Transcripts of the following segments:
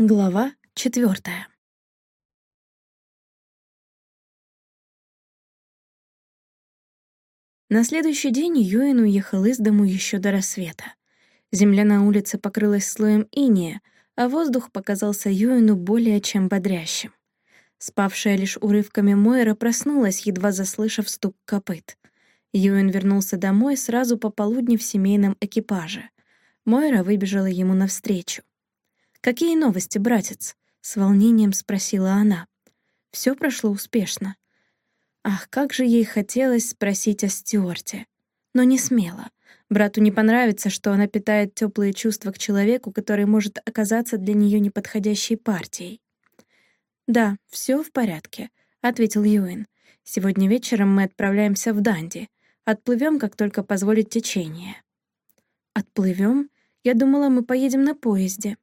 Глава четвертая. На следующий день Юэн уехал из дому еще до рассвета. Земля на улице покрылась слоем иния, а воздух показался Юэну более чем бодрящим. Спавшая лишь урывками Мойра проснулась, едва заслышав стук копыт. Юэн вернулся домой сразу по полудни в семейном экипаже. Мойра выбежала ему навстречу. «Какие новости, братец?» — с волнением спросила она. Все прошло успешно. Ах, как же ей хотелось спросить о Стюарте. Но не смела. Брату не понравится, что она питает теплые чувства к человеку, который может оказаться для нее неподходящей партией. «Да, все в порядке», — ответил Юин. «Сегодня вечером мы отправляемся в Данди. Отплывем, как только позволит течение». «Отплывем? Я думала, мы поедем на поезде».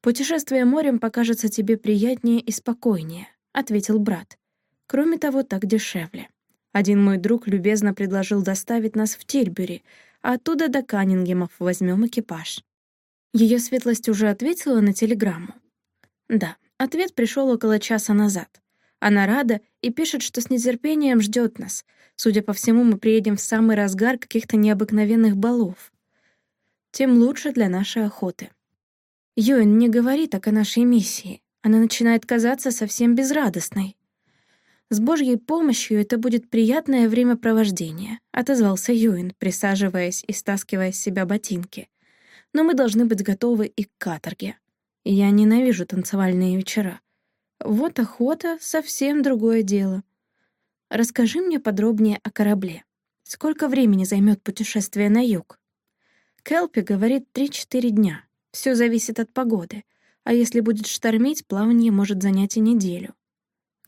«Путешествие морем покажется тебе приятнее и спокойнее», — ответил брат. «Кроме того, так дешевле. Один мой друг любезно предложил доставить нас в Тильбюри, а оттуда до Каннингемов возьмем экипаж». Ее светлость уже ответила на телеграмму? Да, ответ пришел около часа назад. Она рада и пишет, что с нетерпением ждет нас. Судя по всему, мы приедем в самый разгар каких-то необыкновенных балов. Тем лучше для нашей охоты. Юэн не говори так о нашей миссии. Она начинает казаться совсем безрадостной. «С Божьей помощью это будет приятное времяпровождение», — отозвался Юэн, присаживаясь и стаскивая с себя ботинки. «Но мы должны быть готовы и к каторге. Я ненавижу танцевальные вечера. Вот охота — совсем другое дело. Расскажи мне подробнее о корабле. Сколько времени займет путешествие на юг?» Келпи говорит три-четыре дня. Все зависит от погоды, а если будет штормить, плавание может занять и неделю.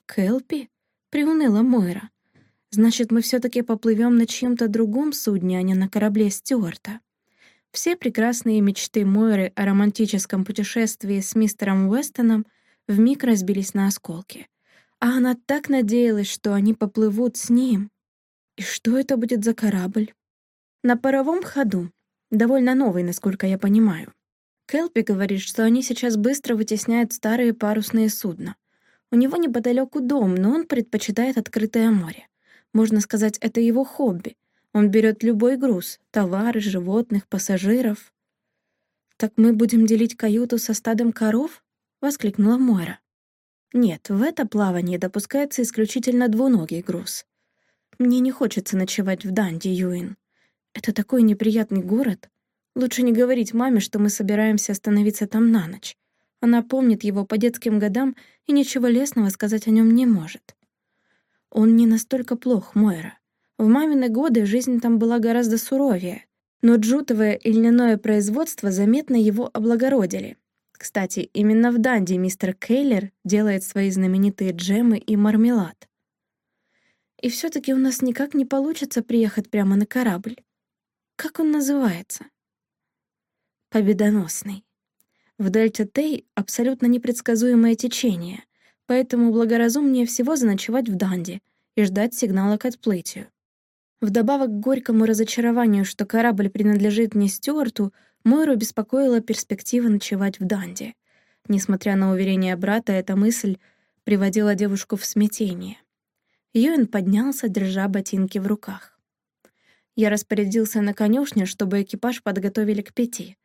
Келпи? Приуныла Мойра. Значит, мы все таки поплывем на чьем-то другом судне, а не на корабле Стюарта. Все прекрасные мечты Мойры о романтическом путешествии с мистером Уэстоном вмиг разбились на осколки. А она так надеялась, что они поплывут с ним. И что это будет за корабль? На паровом ходу. Довольно новый, насколько я понимаю. Келпи говорит, что они сейчас быстро вытесняют старые парусные судна. У него неподалеку дом, но он предпочитает открытое море. Можно сказать, это его хобби. Он берет любой груз — товары, животных, пассажиров. «Так мы будем делить каюту со стадом коров?» — воскликнула Мойра. «Нет, в это плавание допускается исключительно двуногий груз. Мне не хочется ночевать в Данди, Юин. Это такой неприятный город. Лучше не говорить маме, что мы собираемся остановиться там на ночь. Она помнит его по детским годам и ничего лестного сказать о нем не может. Он не настолько плох, Мойра. В мамины годы жизнь там была гораздо суровее, но джутовое и льняное производство заметно его облагородили. Кстати, именно в Данди мистер Кейлер делает свои знаменитые джемы и мармелад. И все таки у нас никак не получится приехать прямо на корабль. Как он называется? Победоносный. В дельте Тей абсолютно непредсказуемое течение, поэтому благоразумнее всего заночевать в Данди и ждать сигнала к отплытию. Вдобавок к горькому разочарованию, что корабль принадлежит не Стюарту, Мойру беспокоила перспектива ночевать в Данди. Несмотря на уверение брата, эта мысль приводила девушку в смятение. Юэн поднялся, держа ботинки в руках. Я распорядился на конюшне, чтобы экипаж подготовили к пяти.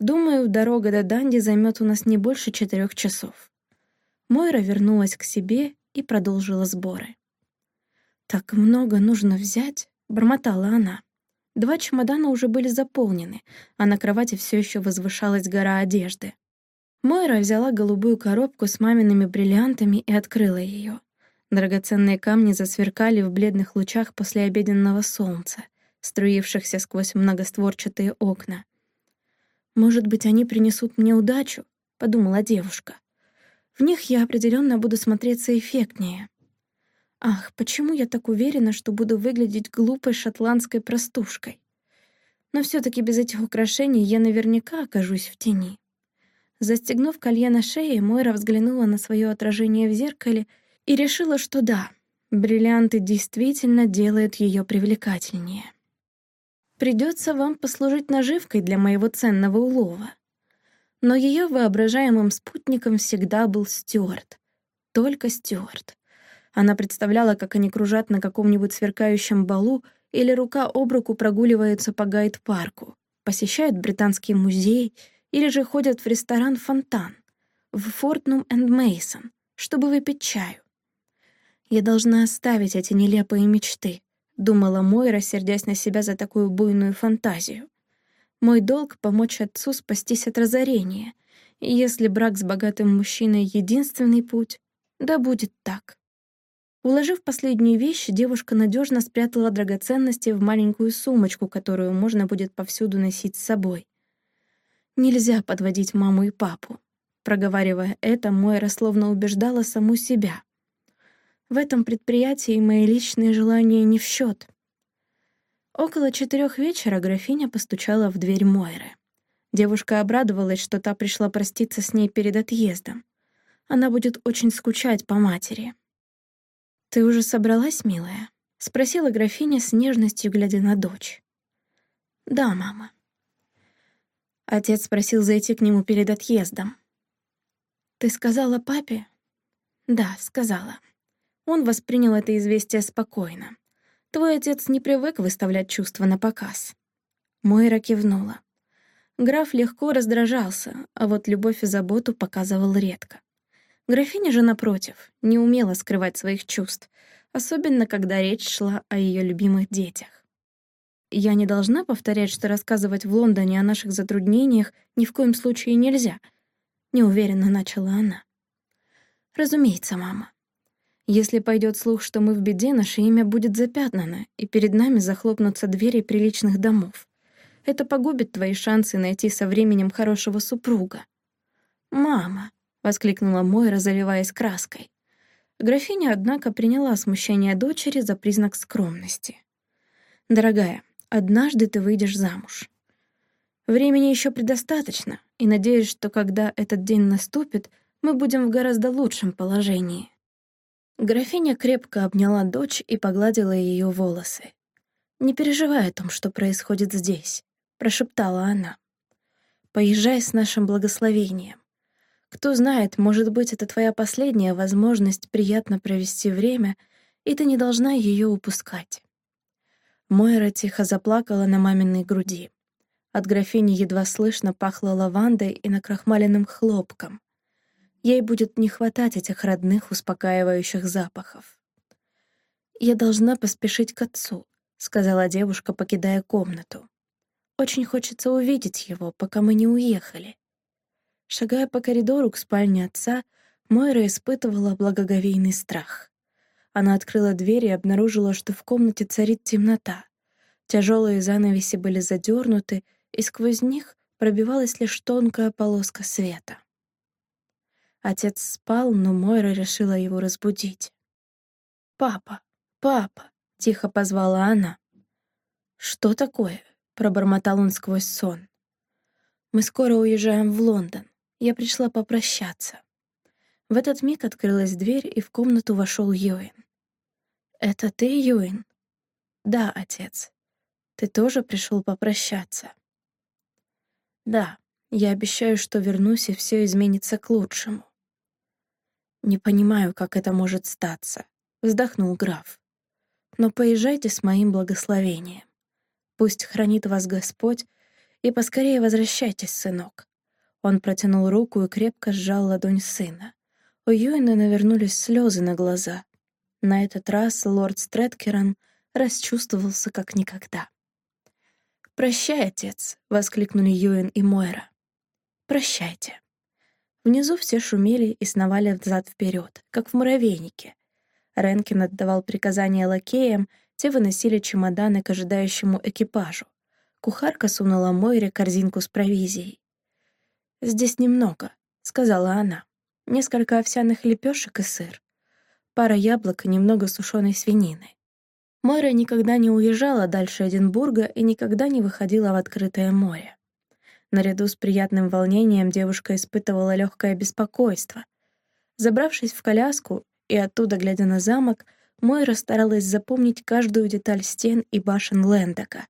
Думаю, дорога до Данди займет у нас не больше четырех часов. Мойра вернулась к себе и продолжила сборы. «Так много нужно взять», — бормотала она. Два чемодана уже были заполнены, а на кровати все еще возвышалась гора одежды. Мойра взяла голубую коробку с мамиными бриллиантами и открыла ее. Драгоценные камни засверкали в бледных лучах послеобеденного солнца, струившихся сквозь многостворчатые окна. «Может быть, они принесут мне удачу?» — подумала девушка. «В них я определенно буду смотреться эффектнее». Ах, почему я так уверена, что буду выглядеть глупой шотландской простушкой? Но все таки без этих украшений я наверняка окажусь в тени. Застегнув колье на шее, Мойра взглянула на свое отражение в зеркале и решила, что да, бриллианты действительно делают ее привлекательнее. Придется вам послужить наживкой для моего ценного улова. Но ее воображаемым спутником всегда был Стюарт. Только Стюарт. Она представляла, как они кружат на каком-нибудь сверкающем балу или рука об руку прогуливаются по гайд-парку, посещают британский музей или же ходят в ресторан «Фонтан» в Фортнум энд Мейсон, чтобы выпить чаю. «Я должна оставить эти нелепые мечты», — думала Мойра, сердясь на себя за такую буйную фантазию. «Мой долг — помочь отцу спастись от разорения, и если брак с богатым мужчиной — единственный путь, да будет так». Уложив последнюю вещь, девушка надежно спрятала драгоценности в маленькую сумочку, которую можно будет повсюду носить с собой. Нельзя подводить маму и папу. Проговаривая это, Мойра словно убеждала саму себя. В этом предприятии мои личные желания не в счет. Около четырех вечера графиня постучала в дверь Мойры. Девушка обрадовалась, что та пришла проститься с ней перед отъездом. Она будет очень скучать по матери. «Ты уже собралась, милая?» — спросила графиня с нежностью, глядя на дочь. «Да, мама». Отец спросил зайти к нему перед отъездом. «Ты сказала папе?» «Да, сказала». Он воспринял это известие спокойно. «Твой отец не привык выставлять чувства на показ». Мойра кивнула. Граф легко раздражался, а вот любовь и заботу показывал редко. Графиня же, напротив, не умела скрывать своих чувств, особенно когда речь шла о ее любимых детях. Я не должна повторять, что рассказывать в Лондоне о наших затруднениях ни в коем случае нельзя, неуверенно начала она. Разумеется, мама. Если пойдет слух, что мы в беде, наше имя будет запятнано, и перед нами захлопнутся двери приличных домов. Это погубит твои шансы найти со временем хорошего супруга. Мама, воскликнула Мойра, заливаясь краской. Графиня, однако, приняла смущение дочери за признак скромности. «Дорогая, однажды ты выйдешь замуж. Времени еще предостаточно, и надеюсь, что когда этот день наступит, мы будем в гораздо лучшем положении». Графиня крепко обняла дочь и погладила ее волосы. «Не переживай о том, что происходит здесь», — прошептала она. «Поезжай с нашим благословением. Кто знает, может быть, это твоя последняя возможность приятно провести время, и ты не должна ее упускать. Мойра тихо заплакала на маминой груди. От графини едва слышно пахло лавандой и накрахмаленным хлопком. Ей будет не хватать этих родных успокаивающих запахов. «Я должна поспешить к отцу», — сказала девушка, покидая комнату. «Очень хочется увидеть его, пока мы не уехали». Шагая по коридору к спальне отца, Мойра испытывала благоговейный страх. Она открыла дверь и обнаружила, что в комнате царит темнота. Тяжелые занавеси были задернуты, и сквозь них пробивалась лишь тонкая полоска света. Отец спал, но Мойра решила его разбудить. «Папа, папа!» — тихо позвала она. «Что такое?» — пробормотал он сквозь сон. «Мы скоро уезжаем в Лондон. Я пришла попрощаться. В этот миг открылась дверь, и в комнату вошел Юин. «Это ты, Юин?» «Да, отец. Ты тоже пришел попрощаться?» «Да, я обещаю, что вернусь, и все изменится к лучшему». «Не понимаю, как это может статься», — вздохнул граф. «Но поезжайте с моим благословением. Пусть хранит вас Господь, и поскорее возвращайтесь, сынок. Он протянул руку и крепко сжал ладонь сына. У Юэна навернулись слезы на глаза. На этот раз лорд Стрэткерон расчувствовался как никогда. «Прощай, отец!» — воскликнули Юэн и Мойра. «Прощайте». Внизу все шумели и сновали взад вперед, как в муравейнике. Ренкин отдавал приказания лакеям, те выносили чемоданы к ожидающему экипажу. Кухарка сунула Мойре корзинку с провизией. «Здесь немного», — сказала она. «Несколько овсяных лепешек и сыр. Пара яблок и немного сушеной свинины». Мойра никогда не уезжала дальше Эдинбурга и никогда не выходила в открытое море. Наряду с приятным волнением девушка испытывала легкое беспокойство. Забравшись в коляску и оттуда глядя на замок, Мойра старалась запомнить каждую деталь стен и башен Лендока,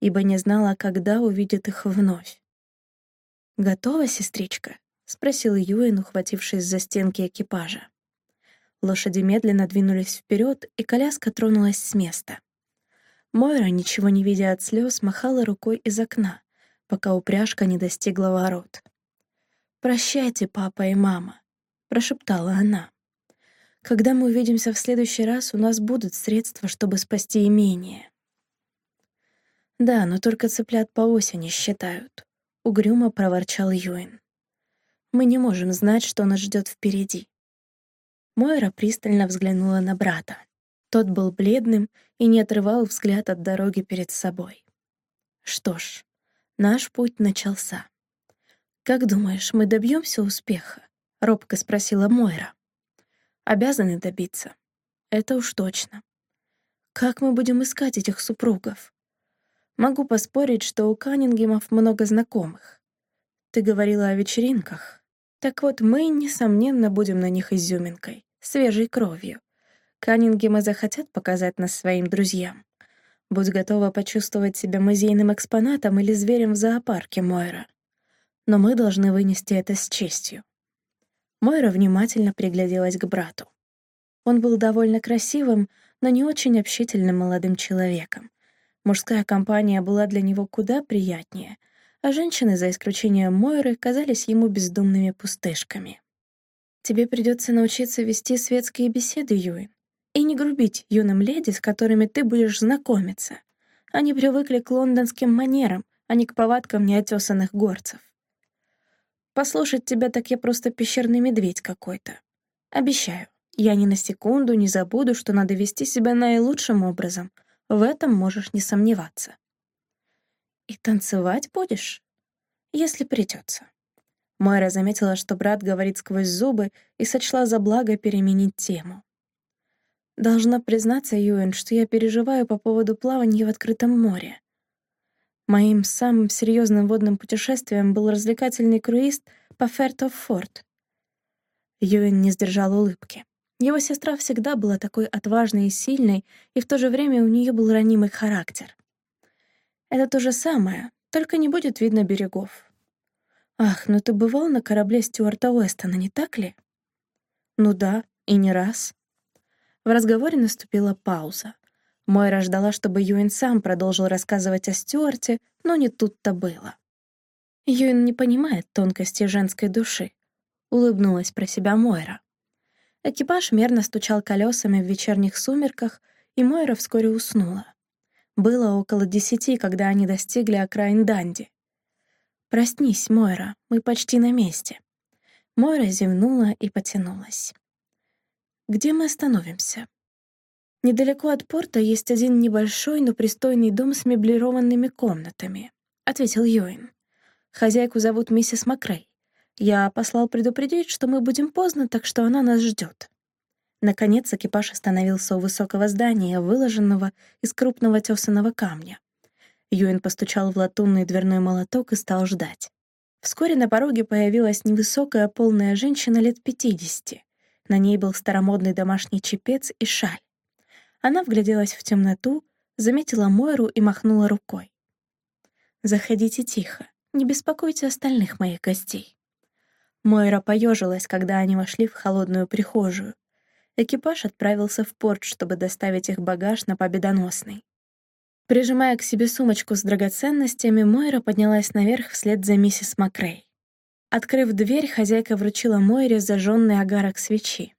ибо не знала, когда увидит их вновь. «Готова, сестричка?» — спросил Юэн, ухватившись за стенки экипажа. Лошади медленно двинулись вперед, и коляска тронулась с места. Мойра, ничего не видя от слез, махала рукой из окна, пока упряжка не достигла ворот. «Прощайте, папа и мама», — прошептала она. «Когда мы увидимся в следующий раз, у нас будут средства, чтобы спасти имение». «Да, но только цыплят по осени считают», — угрюмо проворчал Юин. «Мы не можем знать, что нас ждет впереди». Мойра пристально взглянула на брата. Тот был бледным и не отрывал взгляд от дороги перед собой. «Что ж, наш путь начался». «Как думаешь, мы добьемся успеха?» — робко спросила Мойра. «Обязаны добиться. Это уж точно. Как мы будем искать этих супругов? Могу поспорить, что у Каннингемов много знакомых. Ты говорила о вечеринках. Так вот, мы, несомненно, будем на них изюминкой, свежей кровью. Каннингемы захотят показать нас своим друзьям. Будь готова почувствовать себя музейным экспонатом или зверем в зоопарке, Мойра. Но мы должны вынести это с честью. Мойра внимательно пригляделась к брату. Он был довольно красивым, но не очень общительным молодым человеком. Мужская компания была для него куда приятнее — а женщины, за исключением Мойры, казались ему бездумными пустышками. «Тебе придется научиться вести светские беседы, Юин, и не грубить юным леди, с которыми ты будешь знакомиться. Они привыкли к лондонским манерам, а не к повадкам неотесанных горцев. Послушать тебя так я просто пещерный медведь какой-то. Обещаю, я ни на секунду не забуду, что надо вести себя наилучшим образом. В этом можешь не сомневаться. «И танцевать будешь?» «Если придется». Мойра заметила, что брат говорит сквозь зубы, и сочла за благо переменить тему. «Должна признаться, Юэн, что я переживаю по поводу плавания в открытом море. Моим самым серьезным водным путешествием был развлекательный круиз по Фертов-Форт». Юэн не сдержал улыбки. Его сестра всегда была такой отважной и сильной, и в то же время у нее был ранимый характер. Это то же самое, только не будет видно берегов. Ах, ну ты бывал на корабле Стюарта Уэстона, не так ли? Ну да, и не раз. В разговоре наступила пауза. Мойра ждала, чтобы Юин сам продолжил рассказывать о Стюарте, но не тут-то было. Юин не понимает тонкости женской души. Улыбнулась про себя Мойра. Экипаж мерно стучал колесами в вечерних сумерках, и Мойра вскоре уснула. Было около десяти, когда они достигли окраин Данди. «Проснись, Мойра, мы почти на месте». Мойра зевнула и потянулась. «Где мы остановимся?» «Недалеко от порта есть один небольшой, но пристойный дом с меблированными комнатами», — ответил Йоин. «Хозяйку зовут миссис Макрей. Я послал предупредить, что мы будем поздно, так что она нас ждет. Наконец экипаж остановился у высокого здания, выложенного из крупного тесаного камня. Юэн постучал в латунный дверной молоток и стал ждать. Вскоре на пороге появилась невысокая полная женщина лет пятидесяти. На ней был старомодный домашний чепец и шаль. Она вгляделась в темноту, заметила Мойру и махнула рукой. «Заходите тихо, не беспокойте остальных моих гостей». Мойра поежилась, когда они вошли в холодную прихожую. Экипаж отправился в порт, чтобы доставить их багаж на Победоносный. Прижимая к себе сумочку с драгоценностями, Мойра поднялась наверх вслед за миссис Макрей. Открыв дверь, хозяйка вручила Мойре зажженный агарок свечи.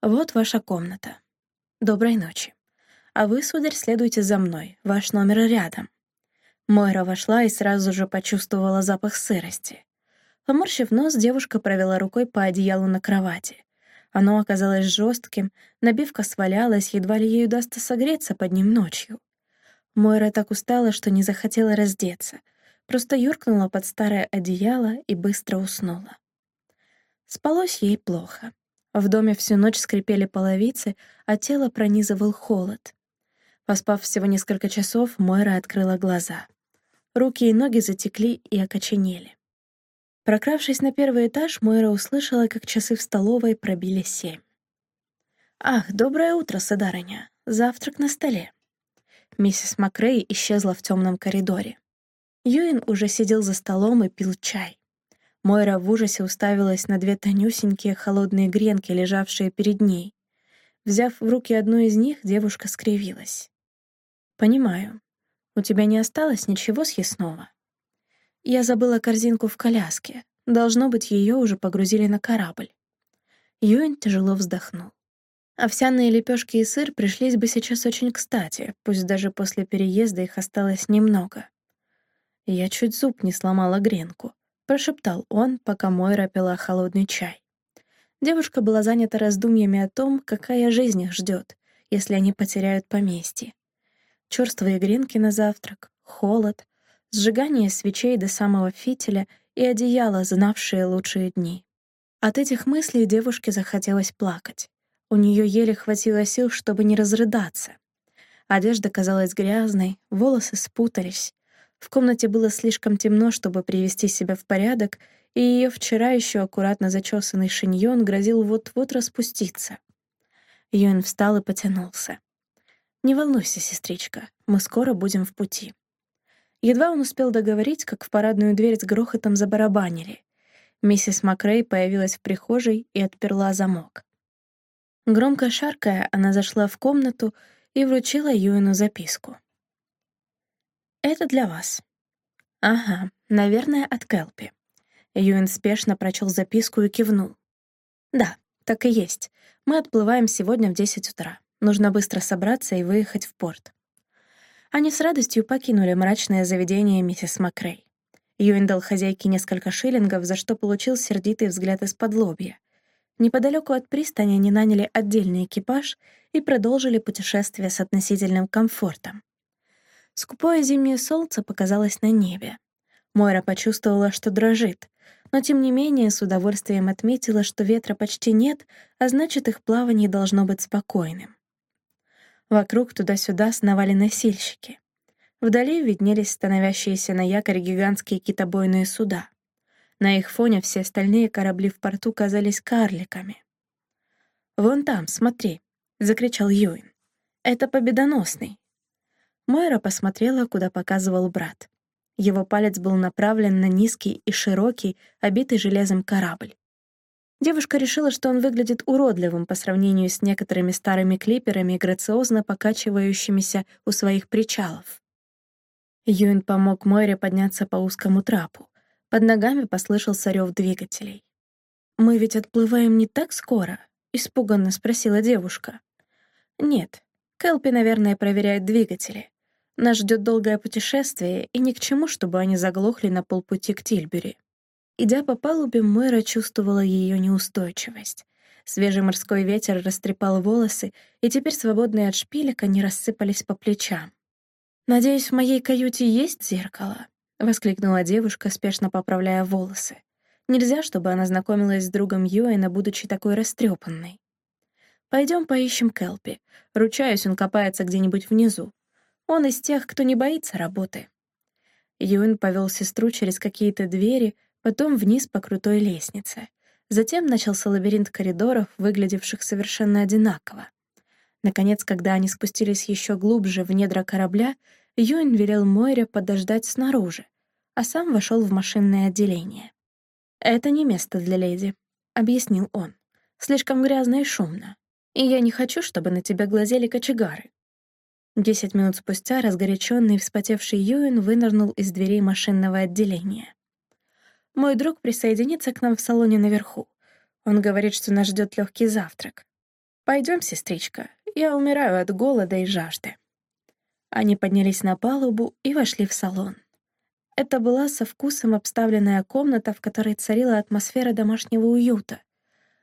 «Вот ваша комната. Доброй ночи. А вы, сударь, следуйте за мной. Ваш номер рядом». Мойра вошла и сразу же почувствовала запах сырости. Поморщив нос, девушка провела рукой по одеялу на кровати. Оно оказалось жестким, набивка свалялась, едва ли ей удастся согреться под ним ночью. Мойра так устала, что не захотела раздеться, просто юркнула под старое одеяло и быстро уснула. Спалось ей плохо. В доме всю ночь скрипели половицы, а тело пронизывал холод. Поспав всего несколько часов, Мойра открыла глаза. Руки и ноги затекли и окоченели. Прокравшись на первый этаж, Мойра услышала, как часы в столовой пробили семь. «Ах, доброе утро, сударыня! Завтрак на столе!» Миссис Макрей исчезла в темном коридоре. Юин уже сидел за столом и пил чай. Мойра в ужасе уставилась на две тонюсенькие холодные гренки, лежавшие перед ней. Взяв в руки одну из них, девушка скривилась. «Понимаю. У тебя не осталось ничего съестного?» «Я забыла корзинку в коляске. Должно быть, ее уже погрузили на корабль». Юэн тяжело вздохнул. Овсяные лепешки и сыр пришлись бы сейчас очень кстати, пусть даже после переезда их осталось немного. Я чуть зуб не сломала гренку, прошептал он, пока Мойра пила холодный чай. Девушка была занята раздумьями о том, какая жизнь их ждет, если они потеряют поместье. Чёрствые гренки на завтрак, холод, сжигание свечей до самого фитиля и одеяло, знавшие лучшие дни. От этих мыслей девушке захотелось плакать. У нее еле хватило сил, чтобы не разрыдаться. Одежда казалась грязной, волосы спутались. В комнате было слишком темно, чтобы привести себя в порядок, и ее вчера еще аккуратно зачесанный шиньон грозил вот-вот распуститься. Юэн встал и потянулся. «Не волнуйся, сестричка, мы скоро будем в пути». Едва он успел договорить, как в парадную дверь с грохотом забарабанили. Миссис Макрей появилась в прихожей и отперла замок. Громко шаркая, она зашла в комнату и вручила Юину записку. «Это для вас». «Ага, наверное, от Келпи». Юин спешно прочел записку и кивнул. «Да, так и есть. Мы отплываем сегодня в 10 утра. Нужно быстро собраться и выехать в порт». Они с радостью покинули мрачное заведение миссис Макрей. Юин дал хозяйке несколько шиллингов, за что получил сердитый взгляд из-под лобья. Неподалеку от пристани они наняли отдельный экипаж и продолжили путешествие с относительным комфортом. Скупое зимнее солнце показалось на небе. Мойра почувствовала, что дрожит, но тем не менее с удовольствием отметила, что ветра почти нет, а значит, их плавание должно быть спокойным. Вокруг туда-сюда сновали носильщики. Вдали виднелись становящиеся на якорь гигантские китобойные суда. На их фоне все остальные корабли в порту казались карликами. «Вон там, смотри!» — закричал Юин. «Это победоносный!» Мойра посмотрела, куда показывал брат. Его палец был направлен на низкий и широкий, обитый железом корабль. Девушка решила, что он выглядит уродливым по сравнению с некоторыми старыми клиперами, грациозно покачивающимися у своих причалов. Юин помог Мойре подняться по узкому трапу. Под ногами послышался рев двигателей. «Мы ведь отплываем не так скоро?» — испуганно спросила девушка. «Нет. Кэлпи, наверное, проверяет двигатели. Нас ждет долгое путешествие, и ни к чему, чтобы они заглохли на полпути к Тильбери». Идя по палубе, Мойра чувствовала ее неустойчивость. Свежий морской ветер растрепал волосы, и теперь, свободные от шпилек, они рассыпались по плечам. «Надеюсь, в моей каюте есть зеркало?» — воскликнула девушка, спешно поправляя волосы. Нельзя, чтобы она знакомилась с другом Юэна, будучи такой растрепанной. Пойдем поищем Келпи. Ручаюсь, он копается где-нибудь внизу. Он из тех, кто не боится работы». Юэн повел сестру через какие-то двери, потом вниз по крутой лестнице. Затем начался лабиринт коридоров, выглядевших совершенно одинаково. Наконец, когда они спустились еще глубже в недра корабля, Юин велел Мойре подождать снаружи, а сам вошел в машинное отделение. «Это не место для леди», — объяснил он. «Слишком грязно и шумно. И я не хочу, чтобы на тебя глазели кочегары». Десять минут спустя разгоряченный и вспотевший Юин вынырнул из дверей машинного отделения. «Мой друг присоединится к нам в салоне наверху. Он говорит, что нас ждет легкий завтрак. Пойдем, сестричка, я умираю от голода и жажды». Они поднялись на палубу и вошли в салон. Это была со вкусом обставленная комната, в которой царила атмосфера домашнего уюта.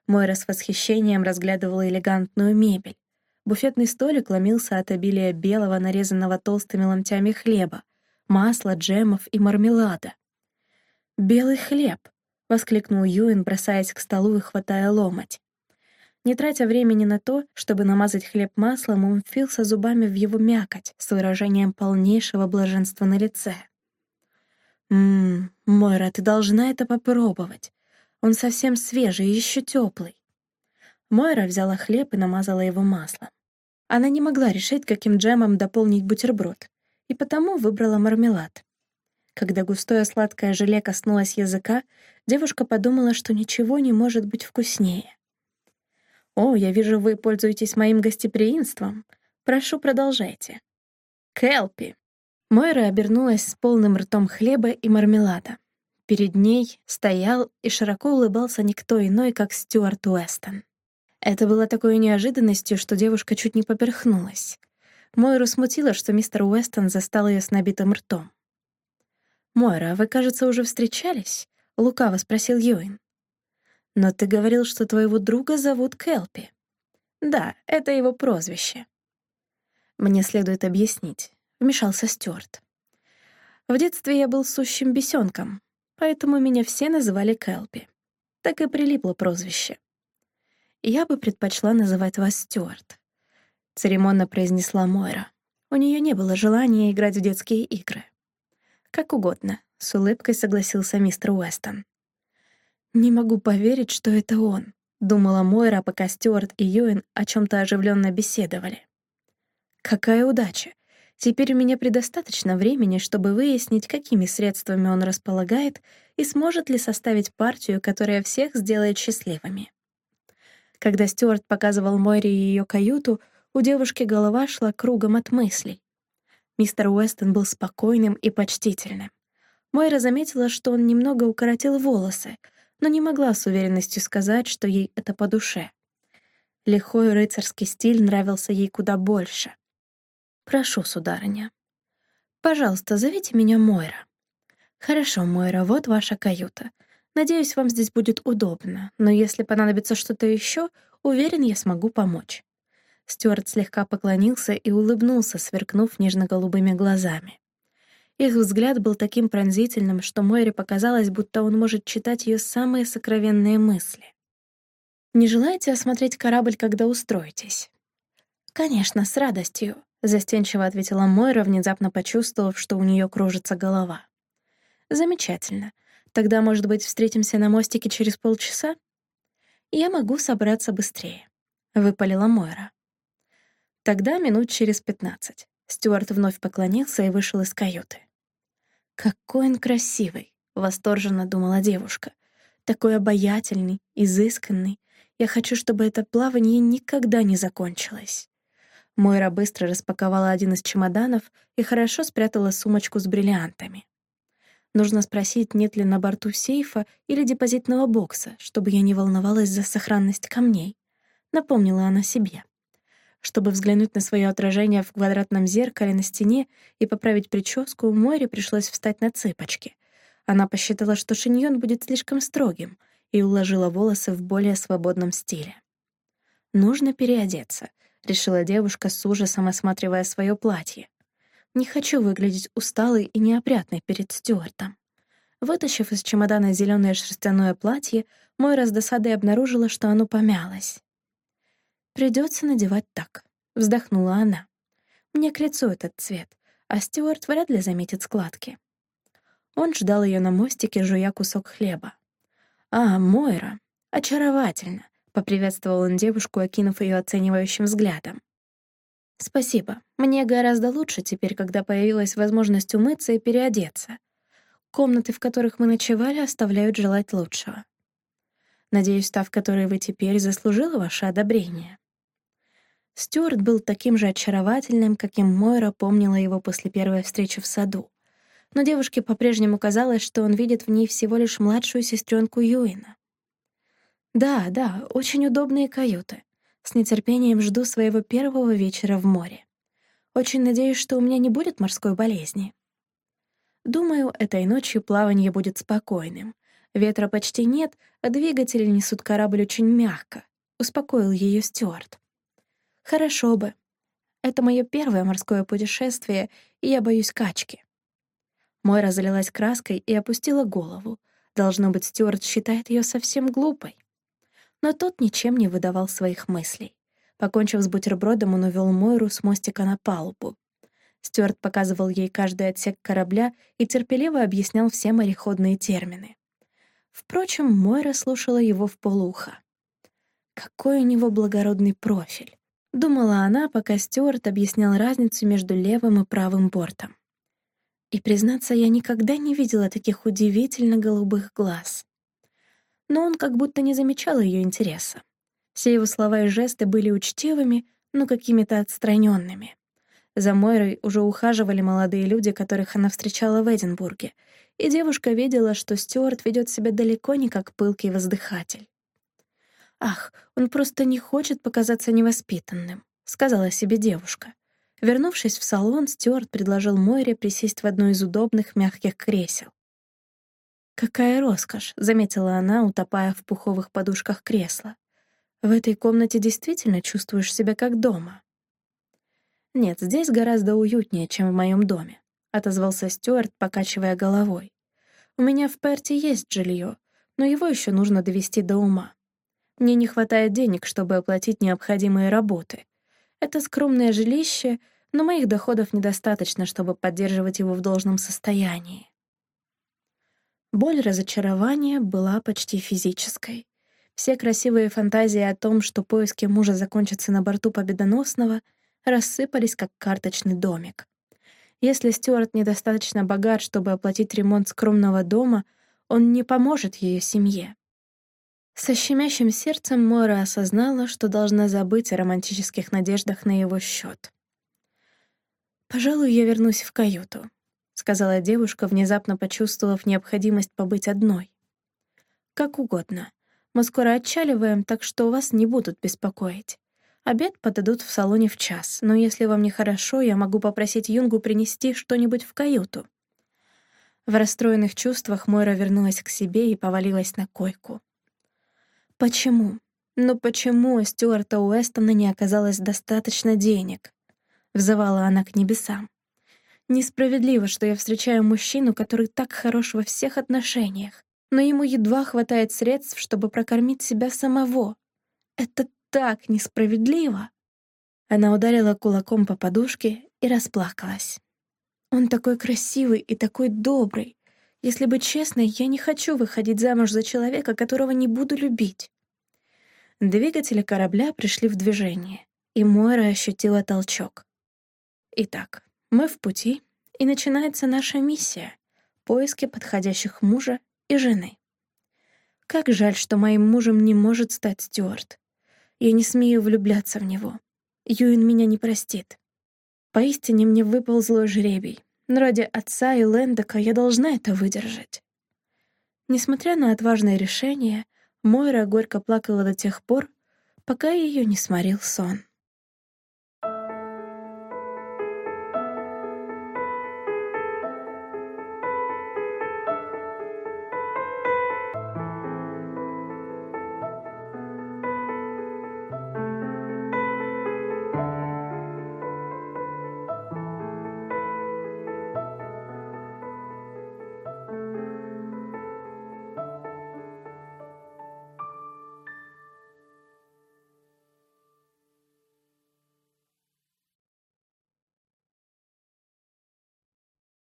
Мойра с восхищением разглядывала элегантную мебель. Буфетный столик ломился от обилия белого, нарезанного толстыми ломтями хлеба, масла, джемов и мармелада. «Белый хлеб!» — воскликнул Юин, бросаясь к столу и хватая ломоть. Не тратя времени на то, чтобы намазать хлеб маслом, он впился зубами в его мякоть с выражением полнейшего блаженства на лице. «Ммм, Мойра, ты должна это попробовать. Он совсем свежий и еще теплый». Мойра взяла хлеб и намазала его маслом. Она не могла решить, каким джемом дополнить бутерброд, и потому выбрала мармелад. Когда густое сладкое желе коснулось языка, девушка подумала, что ничего не может быть вкуснее. «О, я вижу, вы пользуетесь моим гостеприимством. Прошу, продолжайте». «Кэлпи». Мойра обернулась с полным ртом хлеба и мармелада. Перед ней стоял и широко улыбался никто иной, как Стюарт Уэстон. Это было такой неожиданностью, что девушка чуть не поперхнулась. Мойру смутило, что мистер Уэстон застал ее с набитым ртом. «Мойра, вы, кажется, уже встречались?» — лукаво спросил Юин. «Но ты говорил, что твоего друга зовут Келпи». «Да, это его прозвище». «Мне следует объяснить», — вмешался Стюарт. «В детстве я был сущим бесенком, поэтому меня все называли Келпи. Так и прилипло прозвище. Я бы предпочла называть вас Стюарт», — церемонно произнесла Мойра. У нее не было желания играть в детские игры. «Как угодно», — с улыбкой согласился мистер Уэстон. «Не могу поверить, что это он», — думала Мойра, пока Стюарт и Юэн о чем то оживленно беседовали. «Какая удача! Теперь у меня предостаточно времени, чтобы выяснить, какими средствами он располагает и сможет ли составить партию, которая всех сделает счастливыми». Когда Стюарт показывал Мойре ее каюту, у девушки голова шла кругом от мыслей. Мистер Уэстон был спокойным и почтительным. Мойра заметила, что он немного укоротил волосы, но не могла с уверенностью сказать, что ей это по душе. Лихой рыцарский стиль нравился ей куда больше. «Прошу, сударыня». «Пожалуйста, зовите меня Мойра». «Хорошо, Мойра, вот ваша каюта. Надеюсь, вам здесь будет удобно, но если понадобится что-то еще, уверен, я смогу помочь». Стюарт слегка поклонился и улыбнулся, сверкнув нежно-голубыми глазами. Их взгляд был таким пронзительным, что Мойре показалось, будто он может читать ее самые сокровенные мысли. «Не желаете осмотреть корабль, когда устроитесь?» «Конечно, с радостью», — застенчиво ответила Мойра, внезапно почувствовав, что у нее кружится голова. «Замечательно. Тогда, может быть, встретимся на мостике через полчаса?» «Я могу собраться быстрее», — выпалила Мойра. Тогда минут через пятнадцать. Стюарт вновь поклонился и вышел из каюты. «Какой он красивый!» — восторженно думала девушка. «Такой обаятельный, изысканный. Я хочу, чтобы это плавание никогда не закончилось». Мойра быстро распаковала один из чемоданов и хорошо спрятала сумочку с бриллиантами. Нужно спросить, нет ли на борту сейфа или депозитного бокса, чтобы я не волновалась за сохранность камней. Напомнила она себе. Чтобы взглянуть на свое отражение в квадратном зеркале на стене и поправить прическу, Мойре пришлось встать на цыпочки. Она посчитала, что шиньон будет слишком строгим, и уложила волосы в более свободном стиле. «Нужно переодеться», — решила девушка с ужасом, осматривая свое платье. «Не хочу выглядеть усталой и неопрятной перед Стюартом». Вытащив из чемодана зеленое шерстяное платье, Мойра с досадой обнаружила, что оно помялось. Придется надевать так», — вздохнула она. «Мне к лицу этот цвет, а Стюарт вряд ли заметит складки». Он ждал ее на мостике, жуя кусок хлеба. «А, Мойра, очаровательно», — поприветствовал он девушку, окинув ее оценивающим взглядом. «Спасибо. Мне гораздо лучше теперь, когда появилась возможность умыться и переодеться. Комнаты, в которых мы ночевали, оставляют желать лучшего. Надеюсь, та, в которой вы теперь, заслужила ваше одобрение». Стюарт был таким же очаровательным, каким Мойра помнила его после первой встречи в саду. Но девушке по-прежнему казалось, что он видит в ней всего лишь младшую сестренку Юина. «Да, да, очень удобные каюты. С нетерпением жду своего первого вечера в море. Очень надеюсь, что у меня не будет морской болезни. Думаю, этой ночью плавание будет спокойным. Ветра почти нет, а двигатели несут корабль очень мягко», — успокоил ее Стюарт. Хорошо бы. Это мое первое морское путешествие, и я боюсь качки. Мойра залилась краской и опустила голову. Должно быть, Стюарт считает ее совсем глупой. Но тот ничем не выдавал своих мыслей. Покончив с бутербродом, он увел Мойру с мостика на палубу. Стюарт показывал ей каждый отсек корабля и терпеливо объяснял все мореходные термины. Впрочем, Мойра слушала его в полухо. Какой у него благородный профиль. Думала она, пока Стюарт объяснял разницу между левым и правым бортом. И, признаться, я никогда не видела таких удивительно голубых глаз. Но он как будто не замечал ее интереса. Все его слова и жесты были учтивыми, но какими-то отстраненными. За Мойрой уже ухаживали молодые люди, которых она встречала в Эдинбурге, и девушка видела, что Стюарт ведет себя далеко не как пылкий воздыхатель. «Ах, он просто не хочет показаться невоспитанным», — сказала себе девушка. Вернувшись в салон, Стюарт предложил Мойре присесть в одно из удобных мягких кресел. «Какая роскошь!» — заметила она, утопая в пуховых подушках кресла. «В этой комнате действительно чувствуешь себя как дома». «Нет, здесь гораздо уютнее, чем в моем доме», — отозвался Стюарт, покачивая головой. «У меня в Перте есть жилье, но его еще нужно довести до ума. Мне не хватает денег, чтобы оплатить необходимые работы. Это скромное жилище, но моих доходов недостаточно, чтобы поддерживать его в должном состоянии». Боль разочарования была почти физической. Все красивые фантазии о том, что поиски мужа закончатся на борту победоносного — рассыпались, как карточный домик. Если Стюарт недостаточно богат, чтобы оплатить ремонт скромного дома, он не поможет ее семье. Со щемящим сердцем Мора осознала, что должна забыть о романтических надеждах на его счет. «Пожалуй, я вернусь в каюту», — сказала девушка, внезапно почувствовав необходимость побыть одной. «Как угодно. Мы скоро отчаливаем, так что вас не будут беспокоить. Обед подадут в салоне в час, но если вам нехорошо, я могу попросить Юнгу принести что-нибудь в каюту». В расстроенных чувствах Мойра вернулась к себе и повалилась на койку. «Почему? Ну почему у Стюарта Уэстона не оказалось достаточно денег?» — взывала она к небесам. «Несправедливо, что я встречаю мужчину, который так хорош во всех отношениях, но ему едва хватает средств, чтобы прокормить себя самого. Это так несправедливо!» Она ударила кулаком по подушке и расплакалась. «Он такой красивый и такой добрый. Если быть честной, я не хочу выходить замуж за человека, которого не буду любить». Двигатели корабля пришли в движение, и Мойра ощутила толчок. «Итак, мы в пути, и начинается наша миссия — поиски подходящих мужа и жены. Как жаль, что моим мужем не может стать Стюарт. Я не смею влюбляться в него. Юин меня не простит. Поистине мне выпал злой жребий. Но ради отца и Лендека я должна это выдержать. Несмотря на отважное решение, Мойра горько плакала до тех пор, пока ее не сморил сон.